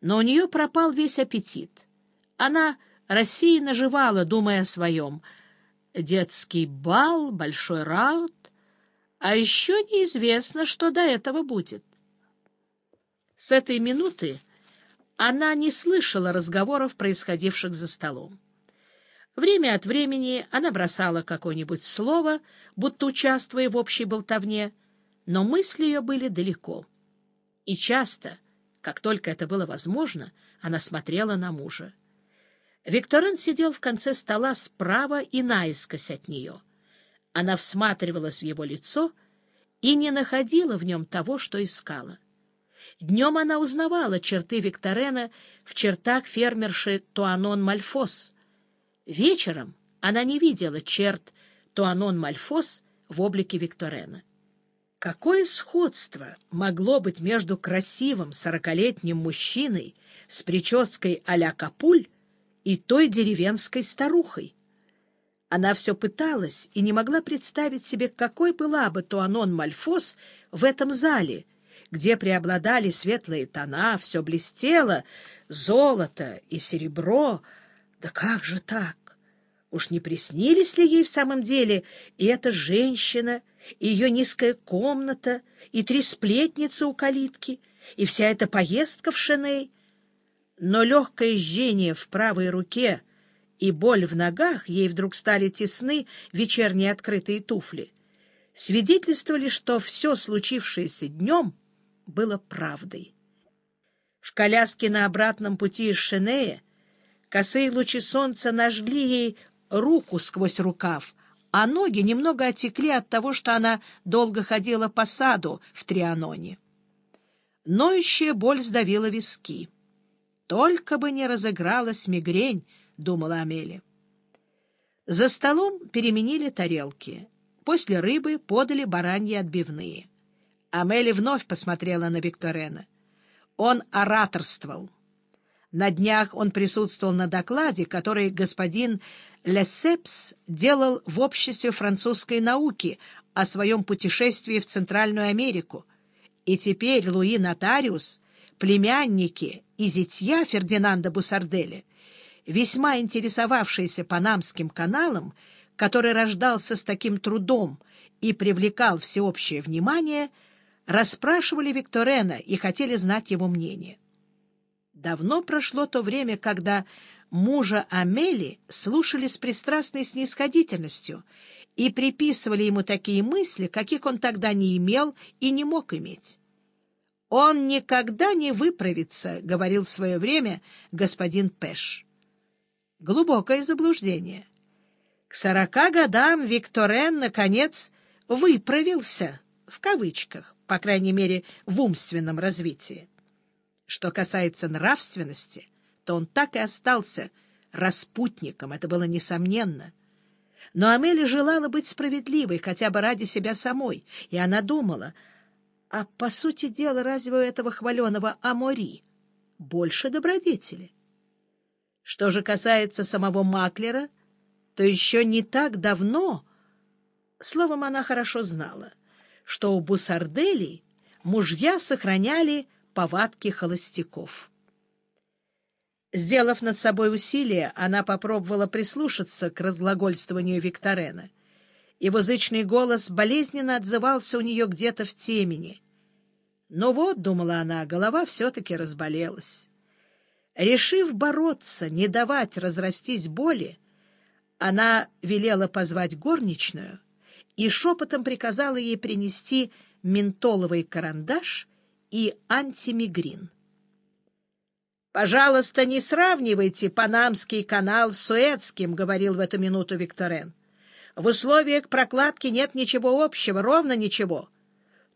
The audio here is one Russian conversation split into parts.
но у нее пропал весь аппетит. Она рассеянно жевала, думая о своем. Детский бал, большой раут, а еще неизвестно, что до этого будет. С этой минуты она не слышала разговоров, происходивших за столом. Время от времени она бросала какое-нибудь слово, будто участвуя в общей болтовне, но мысли ее были далеко. И часто, как только это было возможно, она смотрела на мужа. Викторин сидел в конце стола справа и наискось от нее. Она всматривалась в его лицо и не находила в нем того, что искала. Днем она узнавала черты Викторена в чертах фермерши Туанон Мальфос. Вечером она не видела черт Туанон Мальфос в облике Викторена. Какое сходство могло быть между красивым сорокалетним мужчиной с прической а-ля Капуль и той деревенской старухой? Она все пыталась и не могла представить себе, какой была бы Туанон Мальфос в этом зале, где преобладали светлые тона, все блестело, золото и серебро. Да как же так? Уж не приснились ли ей в самом деле и эта женщина, и ее низкая комната, и три сплетницы у калитки, и вся эта поездка в Шеней? Но легкое жжение в правой руке и боль в ногах ей вдруг стали тесны вечерние открытые туфли, свидетельствовали, что все случившееся днем было правдой. В коляске на обратном пути из Шенея косые лучи солнца нажгли ей руку сквозь рукав, а ноги немного отекли от того, что она долго ходила по саду в Трианоне. Ноющая боль сдавила виски. «Только бы не разыгралась мигрень», — думала Амели. За столом переменили тарелки. После рыбы подали бараньи отбивные. Амели вновь посмотрела на Викторена. Он ораторствовал. На днях он присутствовал на докладе, который господин Лесепс делал в обществе французской науки о своем путешествии в Центральную Америку. И теперь Луи Нотариус, племянники и зятья Фердинанда Бусарделя, весьма интересовавшиеся Панамским каналом, который рождался с таким трудом и привлекал всеобщее внимание, расспрашивали Викторена и хотели знать его мнение. Давно прошло то время, когда мужа Амели слушали с пристрастной снисходительностью и приписывали ему такие мысли, каких он тогда не имел и не мог иметь. «Он никогда не выправится», — говорил в свое время господин Пеш. Глубокое заблуждение. К сорока годам Викторен, наконец, «выправился», в кавычках, по крайней мере, в умственном развитии. Что касается нравственности, то он так и остался распутником, это было несомненно. Но Амели желала быть справедливой, хотя бы ради себя самой, и она думала, а по сути дела разве у этого хваленого Амори больше добродетели? Что же касается самого Маклера, то еще не так давно, словом, она хорошо знала, что у Бусарделей мужья сохраняли повадки холостяков. Сделав над собой усилие, она попробовала прислушаться к разглагольствованию Викторена. Его зычный голос болезненно отзывался у нее где-то в темени. Но вот, — думала она, — голова все-таки разболелась. Решив бороться, не давать разрастись боли, она велела позвать горничную и шепотом приказала ей принести ментоловый карандаш и антимигрин. «Пожалуйста, не сравнивайте Панамский канал с Суэцким», — говорил в эту минуту Викторен. «В условиях прокладки нет ничего общего, ровно ничего.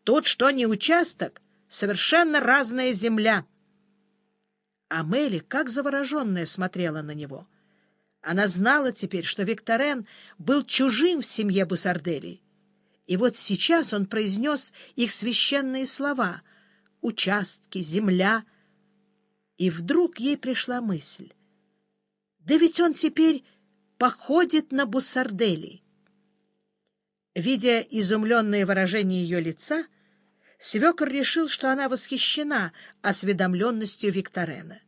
Тут что не участок, совершенно разная земля». Амели, как завороженная, смотрела на него. Она знала теперь, что Викторен был чужим в семье Бусарделей. И вот сейчас он произнес их священные слова — участки, земля. И вдруг ей пришла мысль. Да ведь он теперь походит на Буссардели. Видя изумленное выражение ее лица, свекор решил, что она восхищена осведомленностью Викторена.